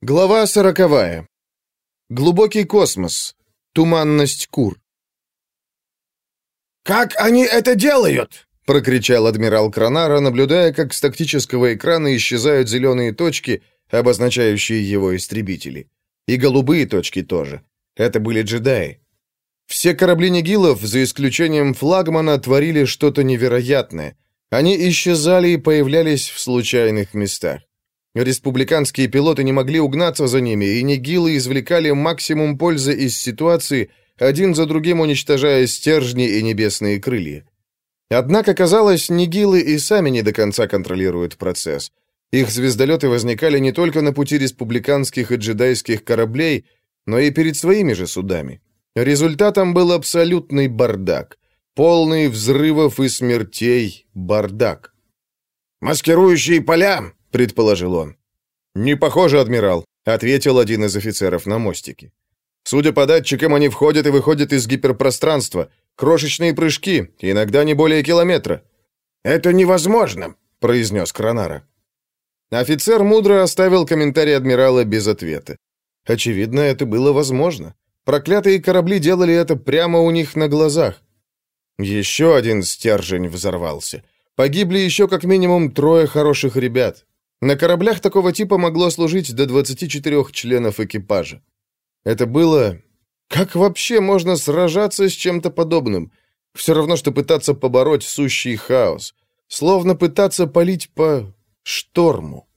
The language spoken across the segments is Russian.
Глава сороковая. Глубокий космос. Туманность кур. «Как они это делают?» — прокричал адмирал Кронара, наблюдая, как с тактического экрана исчезают зеленые точки, обозначающие его истребители. И голубые точки тоже. Это были джедаи. Все корабли Нигилов, за исключением флагмана, творили что-то невероятное. Они исчезали и появлялись в случайных местах. Республиканские пилоты не могли угнаться за ними, и нигилы извлекали максимум пользы из ситуации, один за другим уничтожая стержни и небесные крылья. Однако, казалось, нигилы и сами не до конца контролируют процесс. Их звездолеты возникали не только на пути республиканских и джедайских кораблей, но и перед своими же судами. Результатом был абсолютный бардак. Полный взрывов и смертей бардак. «Маскирующие поля!» — предположил он. «Не похоже, адмирал», — ответил один из офицеров на мостике. «Судя по датчикам, они входят и выходят из гиперпространства. Крошечные прыжки, иногда не более километра». «Это невозможно», — произнес Кронара. Офицер мудро оставил комментарий адмирала без ответа. Очевидно, это было возможно. Проклятые корабли делали это прямо у них на глазах. Еще один стержень взорвался. Погибли еще как минимум трое хороших ребят. На кораблях такого типа могло служить до 24 членов экипажа. Это было... Как вообще можно сражаться с чем-то подобным? Все равно, что пытаться побороть сущий хаос. Словно пытаться полить по шторму.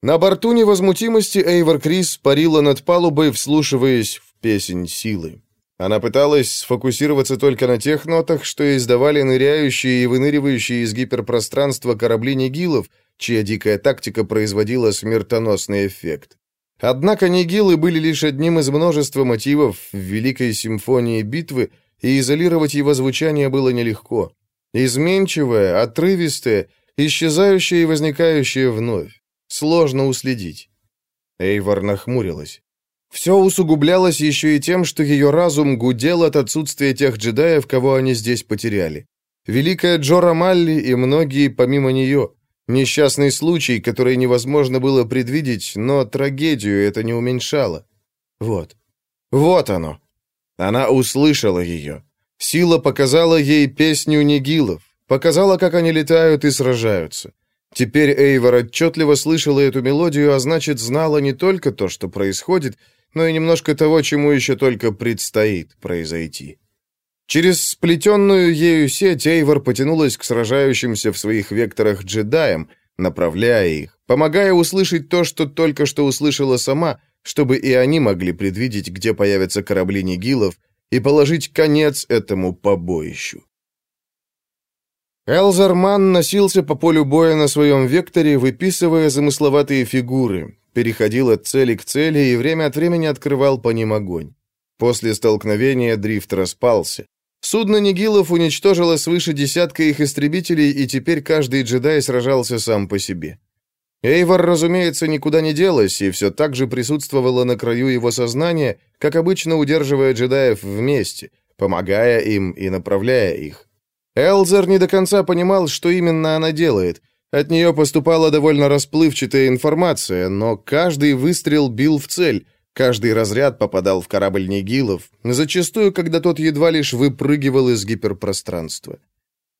На борту невозмутимости Эйвор Крис парила над палубой, вслушиваясь в песень силы. Она пыталась сфокусироваться только на тех нотах, что издавали ныряющие и выныривающие из гиперпространства корабли Нигилов, чья дикая тактика производила смертоносный эффект. Однако Нигилы были лишь одним из множества мотивов в Великой симфонии битвы, и изолировать его звучание было нелегко. Изменчивое, отрывистое, исчезающее и возникающее вновь. Сложно уследить. Эйвор нахмурилась. Все усугублялось еще и тем, что ее разум гудел от отсутствия тех джедаев, кого они здесь потеряли. Великая Джора Малли и многие помимо нее. Несчастный случай, который невозможно было предвидеть, но трагедию это не уменьшало. Вот. Вот оно. Она услышала ее. Сила показала ей песню Нигилов, показала, как они летают и сражаются. Теперь Эйвор отчетливо слышала эту мелодию, а значит, знала не только то, что происходит, но и немножко того, чему еще только предстоит произойти. Через сплетенную ею сеть Эйвор потянулась к сражающимся в своих векторах джедаям, направляя их, помогая услышать то, что только что услышала сама, чтобы и они могли предвидеть, где появятся корабли Нигилов, и положить конец этому побоищу. Элзарман носился по полю боя на своем векторе, выписывая замысловатые фигуры, переходил от цели к цели и время от времени открывал по ним огонь. После столкновения дрифт распался. Судно Нигилов уничтожило свыше десятка их истребителей, и теперь каждый джедай сражался сам по себе. Эйвор, разумеется, никуда не делась и все так же присутствовала на краю его сознания, как обычно удерживая джедаев вместе, помогая им и направляя их. Элзер не до конца понимал, что именно она делает — от нее поступала довольно расплывчатая информация, но каждый выстрел бил в цель, каждый разряд попадал в корабль Нигилов, зачастую, когда тот едва лишь выпрыгивал из гиперпространства.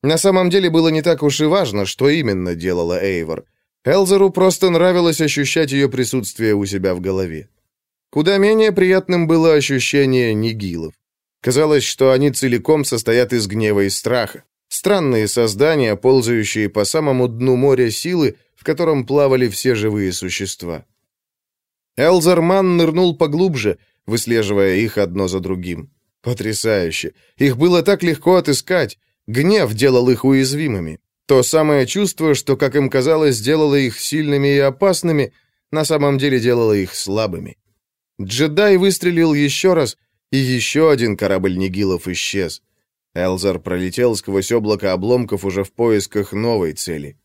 На самом деле было не так уж и важно, что именно делала Эйвор. Элзеру просто нравилось ощущать ее присутствие у себя в голове. Куда менее приятным было ощущение Нигилов. Казалось, что они целиком состоят из гнева и страха. Странные создания, ползающие по самому дну моря силы, в котором плавали все живые существа. Элзерман нырнул поглубже, выслеживая их одно за другим. Потрясающе. Их было так легко отыскать. Гнев делал их уязвимыми. То самое чувство, что, как им казалось, сделало их сильными и опасными, на самом деле делало их слабыми. Джедай выстрелил еще раз, и еще один корабль Нигилов исчез. Элзар пролетел сквозь облако обломков уже в поисках новой цели.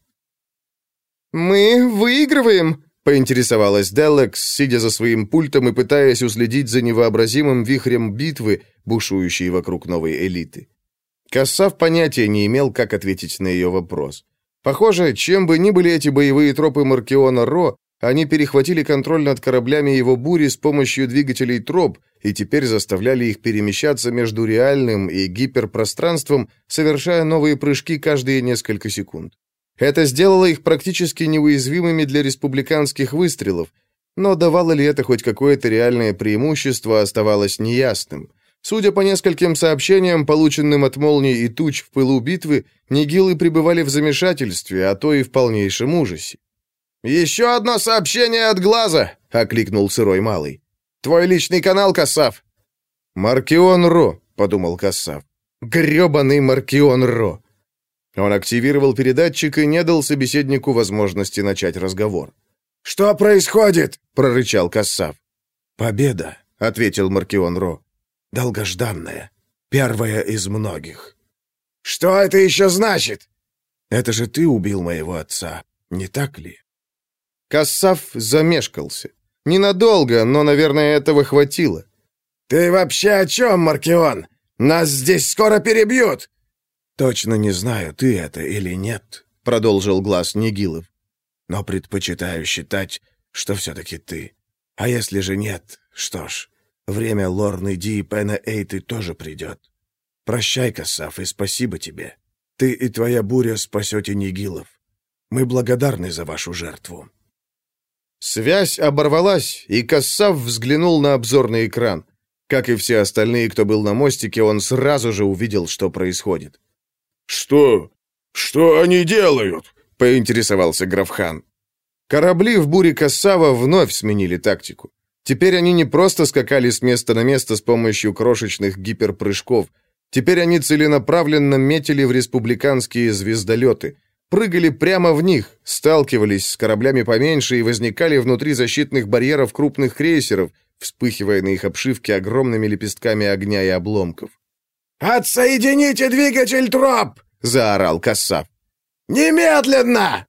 «Мы выигрываем!» — поинтересовалась Деллекс, сидя за своим пультом и пытаясь уследить за невообразимым вихрем битвы, бушующей вокруг новой элиты. Кассав понятия не имел, как ответить на ее вопрос. Похоже, чем бы ни были эти боевые тропы Маркиона Ро, Они перехватили контроль над кораблями его бури с помощью двигателей троп и теперь заставляли их перемещаться между реальным и гиперпространством, совершая новые прыжки каждые несколько секунд. Это сделало их практически неуязвимыми для республиканских выстрелов, но давало ли это хоть какое-то реальное преимущество, оставалось неясным. Судя по нескольким сообщениям, полученным от молний и туч в пылу битвы, нигилы пребывали в замешательстве, а то и в полнейшем ужасе. «Еще одно сообщение от глаза!» — окликнул сырой малый. «Твой личный канал, Кассав!» «Маркион Ро», — подумал Кассав. «Гребаный Маркион Ро!» Он активировал передатчик и не дал собеседнику возможности начать разговор. «Что происходит?» — прорычал Кассав. «Победа», — ответил Маркион Ро. «Долгожданная. Первая из многих». «Что это еще значит?» «Это же ты убил моего отца, не так ли?» Кассав замешкался. Ненадолго, но, наверное, этого хватило. «Ты вообще о чем, Маркион? Нас здесь скоро перебьют!» «Точно не знаю, ты это или нет», — продолжил глаз Нигилов. «Но предпочитаю считать, что все-таки ты. А если же нет, что ж, время Лорны Ди и Пена Эйты тоже придет. Прощай, Кассав, и спасибо тебе. Ты и твоя буря спасете Нигилов. Мы благодарны за вашу жертву». Связь оборвалась, и Кассав взглянул на обзорный экран. Как и все остальные, кто был на мостике, он сразу же увидел, что происходит. «Что? Что они делают?» — поинтересовался Графхан. Корабли в буре Кассава вновь сменили тактику. Теперь они не просто скакали с места на место с помощью крошечных гиперпрыжков. Теперь они целенаправленно метили в республиканские звездолеты — прыгали прямо в них, сталкивались с кораблями поменьше и возникали внутри защитных барьеров крупных крейсеров, вспыхивая на их обшивке огромными лепестками огня и обломков. «Отсоедините двигатель троп!» — заорал Кассав. «Немедленно!»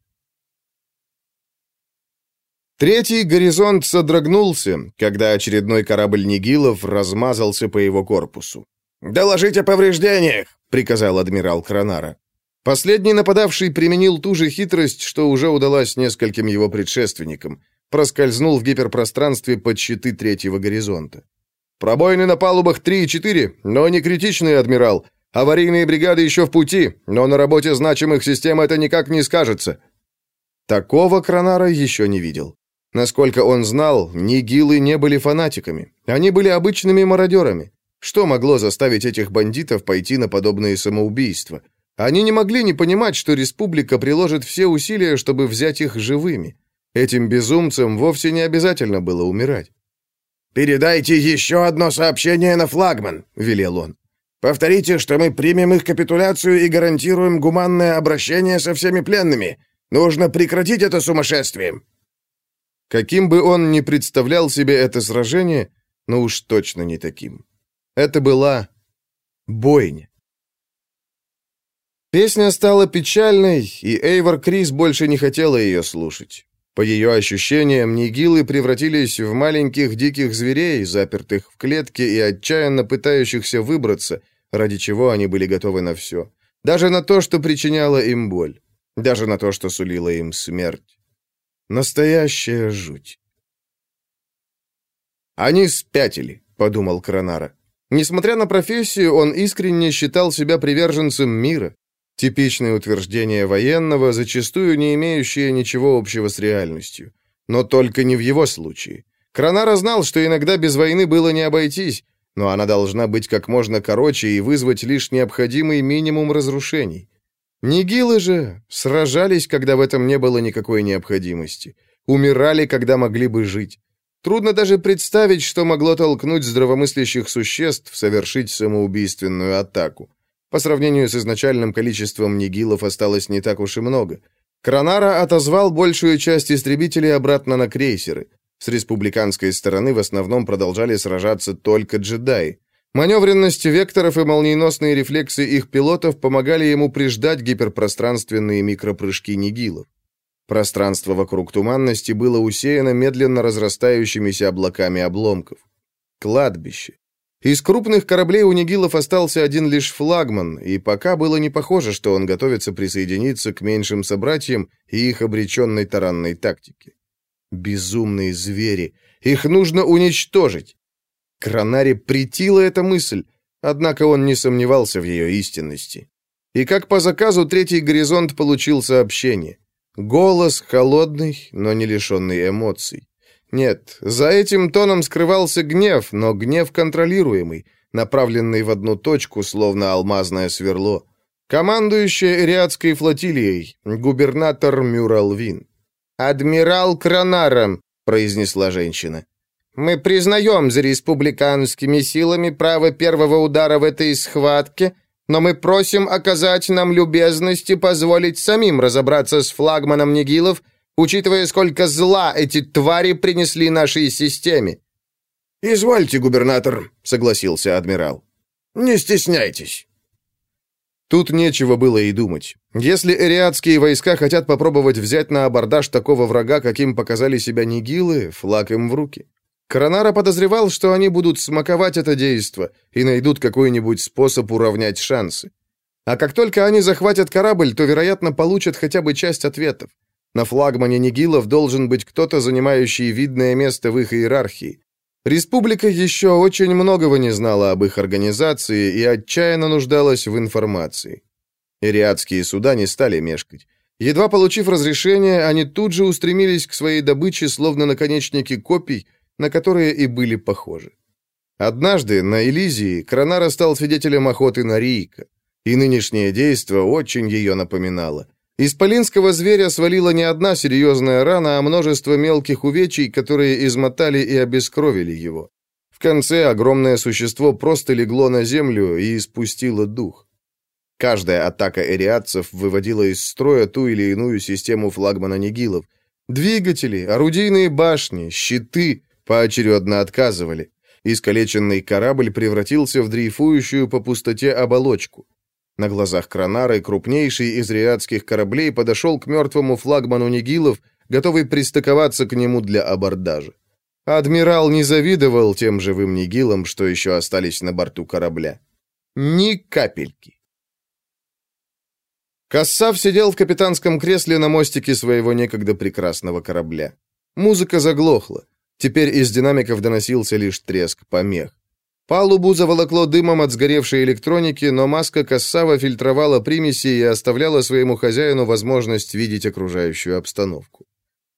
Третий горизонт содрогнулся, когда очередной корабль Нигилов размазался по его корпусу. «Доложите о повреждениях!» — приказал адмирал Кранара. Последний нападавший применил ту же хитрость, что уже удалась нескольким его предшественникам. Проскользнул в гиперпространстве под щиты третьего горизонта. «Пробоины на палубах 3 и 4, но не критичные, адмирал. Аварийные бригады еще в пути, но на работе значимых систем это никак не скажется». Такого Кронара еще не видел. Насколько он знал, нигилы не были фанатиками. Они были обычными мародерами. Что могло заставить этих бандитов пойти на подобные самоубийства? Они не могли не понимать, что республика приложит все усилия, чтобы взять их живыми. Этим безумцам вовсе не обязательно было умирать. «Передайте еще одно сообщение на флагман», — велел он. «Повторите, что мы примем их капитуляцию и гарантируем гуманное обращение со всеми пленными. Нужно прекратить это сумасшествие». Каким бы он ни представлял себе это сражение, но уж точно не таким. Это была бойня. Песня стала печальной, и Эйвор Крис больше не хотела ее слушать. По ее ощущениям, нигилы превратились в маленьких диких зверей, запертых в клетке и отчаянно пытающихся выбраться, ради чего они были готовы на все. Даже на то, что причиняло им боль. Даже на то, что сулило им смерть. Настоящая жуть. «Они спятили», — подумал Кронара. Несмотря на профессию, он искренне считал себя приверженцем мира, Типичное утверждение военного, зачастую не имеющее ничего общего с реальностью. Но только не в его случае. Кранара знал, что иногда без войны было не обойтись, но она должна быть как можно короче и вызвать лишь необходимый минимум разрушений. Нигилы же сражались, когда в этом не было никакой необходимости. Умирали, когда могли бы жить. Трудно даже представить, что могло толкнуть здравомыслящих существ совершить самоубийственную атаку. По сравнению с изначальным количеством нигилов осталось не так уж и много. Кранара отозвал большую часть истребителей обратно на крейсеры. С республиканской стороны в основном продолжали сражаться только джедаи. Маневренность векторов и молниеносные рефлексы их пилотов помогали ему приждать гиперпространственные микропрыжки нигилов. Пространство вокруг туманности было усеяно медленно разрастающимися облаками обломков. Кладбище. Из крупных кораблей у Нигилов остался один лишь флагман, и пока было не похоже, что он готовится присоединиться к меньшим собратьям и их обреченной таранной тактике. Безумные звери. Их нужно уничтожить. Кранаре притила эта мысль, однако он не сомневался в ее истинности. И как по заказу третий горизонт получил сообщение. Голос холодный, но не лишенный эмоций. Нет, за этим тоном скрывался гнев, но гнев контролируемый, направленный в одну точку, словно алмазное сверло. Командующий Эриадской флотилией, губернатор Мюралвин. «Адмирал Кранаром», — произнесла женщина. «Мы признаем за республиканскими силами право первого удара в этой схватке, но мы просим оказать нам любезность и позволить самим разобраться с флагманом Нигилов учитывая, сколько зла эти твари принесли нашей системе». «Извольте, губернатор», — согласился адмирал. «Не стесняйтесь». Тут нечего было и думать. Если эриадские войска хотят попробовать взять на абордаж такого врага, каким показали себя нигилы, флаг им в руки. Коронара подозревал, что они будут смаковать это действо и найдут какой-нибудь способ уравнять шансы. А как только они захватят корабль, то, вероятно, получат хотя бы часть ответов. На флагмане Нигилов должен быть кто-то, занимающий видное место в их иерархии. Республика еще очень многого не знала об их организации и отчаянно нуждалась в информации. Ириадские суда не стали мешкать. Едва получив разрешение, они тут же устремились к своей добыче, словно наконечники копий, на которые и были похожи. Однажды на Элизии Кронара стал свидетелем охоты на Рийка, и нынешнее действо очень ее напоминало. Исполинского зверя свалила не одна серьезная рана, а множество мелких увечий, которые измотали и обескровили его. В конце огромное существо просто легло на землю и испустило дух. Каждая атака эриадцев выводила из строя ту или иную систему флагмана Нигилов. Двигатели, орудийные башни, щиты поочередно отказывали. Искалеченный корабль превратился в дрейфующую по пустоте оболочку. На глазах Кронара крупнейший из риадских кораблей подошел к мертвому флагману Нигилов, готовый пристыковаться к нему для абордажа. Адмирал не завидовал тем живым Нигилам, что еще остались на борту корабля. Ни капельки. Кассав сидел в капитанском кресле на мостике своего некогда прекрасного корабля. Музыка заглохла. Теперь из динамиков доносился лишь треск помех. Палубу заволокло дымом от сгоревшей электроники, но маска Кассава фильтровала примеси и оставляла своему хозяину возможность видеть окружающую обстановку.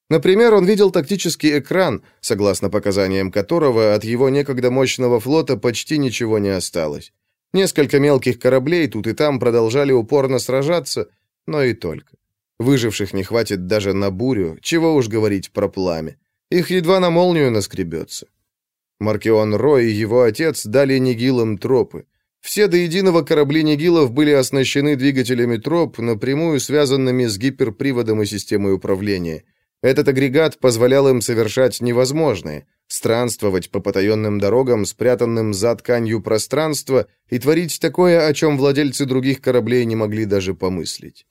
Например, он видел тактический экран, согласно показаниям которого от его некогда мощного флота почти ничего не осталось. Несколько мелких кораблей тут и там продолжали упорно сражаться, но и только. Выживших не хватит даже на бурю, чего уж говорить про пламя. Их едва на молнию наскребется. Маркион Рой и его отец дали Нигилам тропы. Все до единого корабли Нигилов были оснащены двигателями троп, напрямую связанными с гиперприводом и системой управления. Этот агрегат позволял им совершать невозможное – странствовать по потаенным дорогам, спрятанным за тканью пространства, и творить такое, о чем владельцы других кораблей не могли даже помыслить.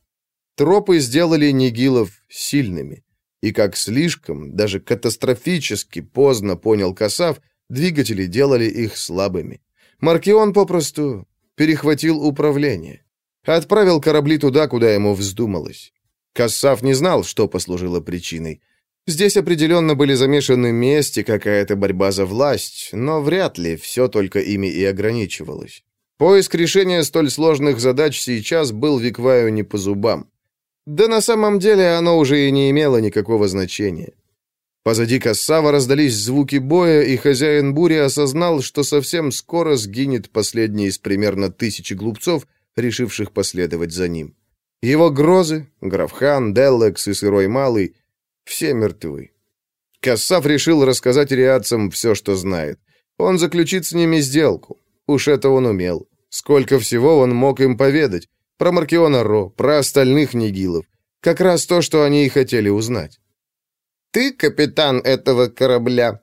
Тропы сделали Нигилов сильными. И как слишком, даже катастрофически поздно понял Касав – Двигатели делали их слабыми. Маркион попросту перехватил управление. Отправил корабли туда, куда ему вздумалось. Кассав не знал, что послужило причиной. Здесь определенно были замешаны месть и какая-то борьба за власть, но вряд ли все только ими и ограничивалось. Поиск решения столь сложных задач сейчас был Викваю не по зубам. Да на самом деле оно уже и не имело никакого значения. Позади Кассава раздались звуки боя, и хозяин бури осознал, что совсем скоро сгинет последний из примерно тысячи глупцов, решивших последовать за ним. Его грозы, Графхан, Деллекс и Сырой Малый, все мертвы. Кассав решил рассказать риадцам все, что знает. Он заключит с ними сделку. Уж это он умел. Сколько всего он мог им поведать. Про Маркиона Ро, про остальных Нигилов. Как раз то, что они и хотели узнать. Ты капитан этого корабля?»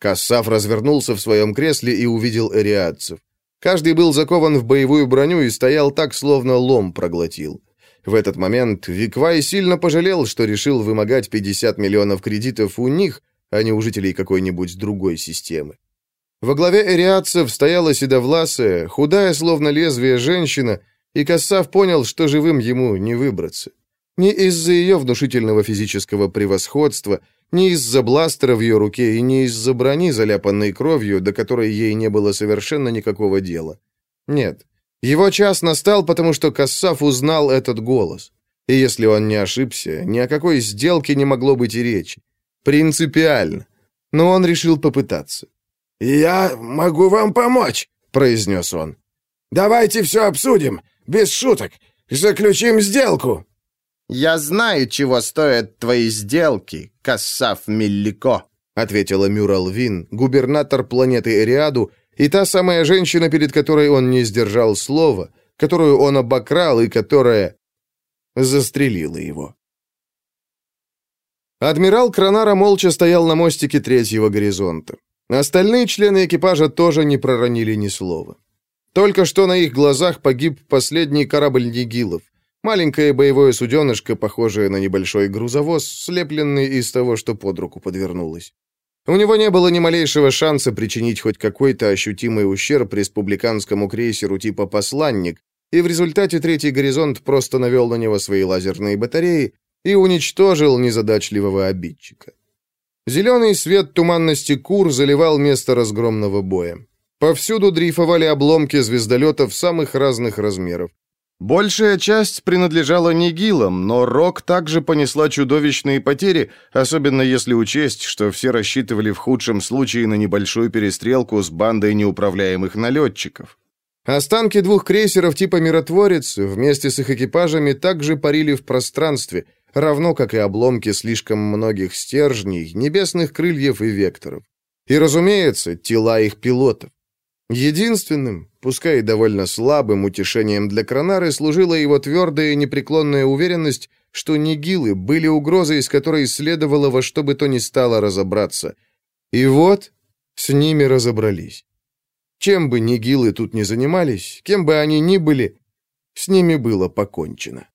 Кассав развернулся в своем кресле и увидел эриадцев. Каждый был закован в боевую броню и стоял так, словно лом проглотил. В этот момент Виквай сильно пожалел, что решил вымогать 50 миллионов кредитов у них, а не у жителей какой-нибудь другой системы. Во главе эриадцев стояла седовласая, худая, словно лезвие, женщина, и Кассав понял, что живым ему не выбраться. Не из-за ее внушительного физического превосходства, не из-за бластера в ее руке и не из-за брони, заляпанной кровью, до которой ей не было совершенно никакого дела. Нет, его час настал, потому что Кассав узнал этот голос. И если он не ошибся, ни о какой сделке не могло быть и речи. Принципиально. Но он решил попытаться. «Я могу вам помочь», — произнес он. «Давайте все обсудим, без шуток. Заключим сделку». «Я знаю, чего стоят твои сделки, Кассав Миллико», — ответила Мюрал Вин, губернатор планеты Эриаду, и та самая женщина, перед которой он не сдержал слова, которую он обокрал и которая застрелила его. Адмирал Кранара молча стоял на мостике третьего горизонта. Остальные члены экипажа тоже не проронили ни слова. Только что на их глазах погиб последний корабль Нигилов. Маленькое боевое суденышко, похожее на небольшой грузовоз, слепленный из того, что под руку подвернулось. У него не было ни малейшего шанса причинить хоть какой-то ощутимый ущерб республиканскому крейсеру типа «Посланник», и в результате третий горизонт просто навел на него свои лазерные батареи и уничтожил незадачливого обидчика. Зеленый свет туманности Кур заливал место разгромного боя. Повсюду дрейфовали обломки звездолетов самых разных размеров. Большая часть принадлежала Нигилам, но Рок также понесла чудовищные потери, особенно если учесть, что все рассчитывали в худшем случае на небольшую перестрелку с бандой неуправляемых налетчиков. Останки двух крейсеров типа «Миротворец» вместе с их экипажами также парили в пространстве – равно как и обломки слишком многих стержней, небесных крыльев и векторов. И, разумеется, тела их пилотов. Единственным, пускай и довольно слабым утешением для Кронары служила его твердая и непреклонная уверенность, что нигилы были угрозой, с которой следовало во что бы то ни стало разобраться. И вот с ними разобрались. Чем бы нигилы тут ни занимались, кем бы они ни были, с ними было покончено.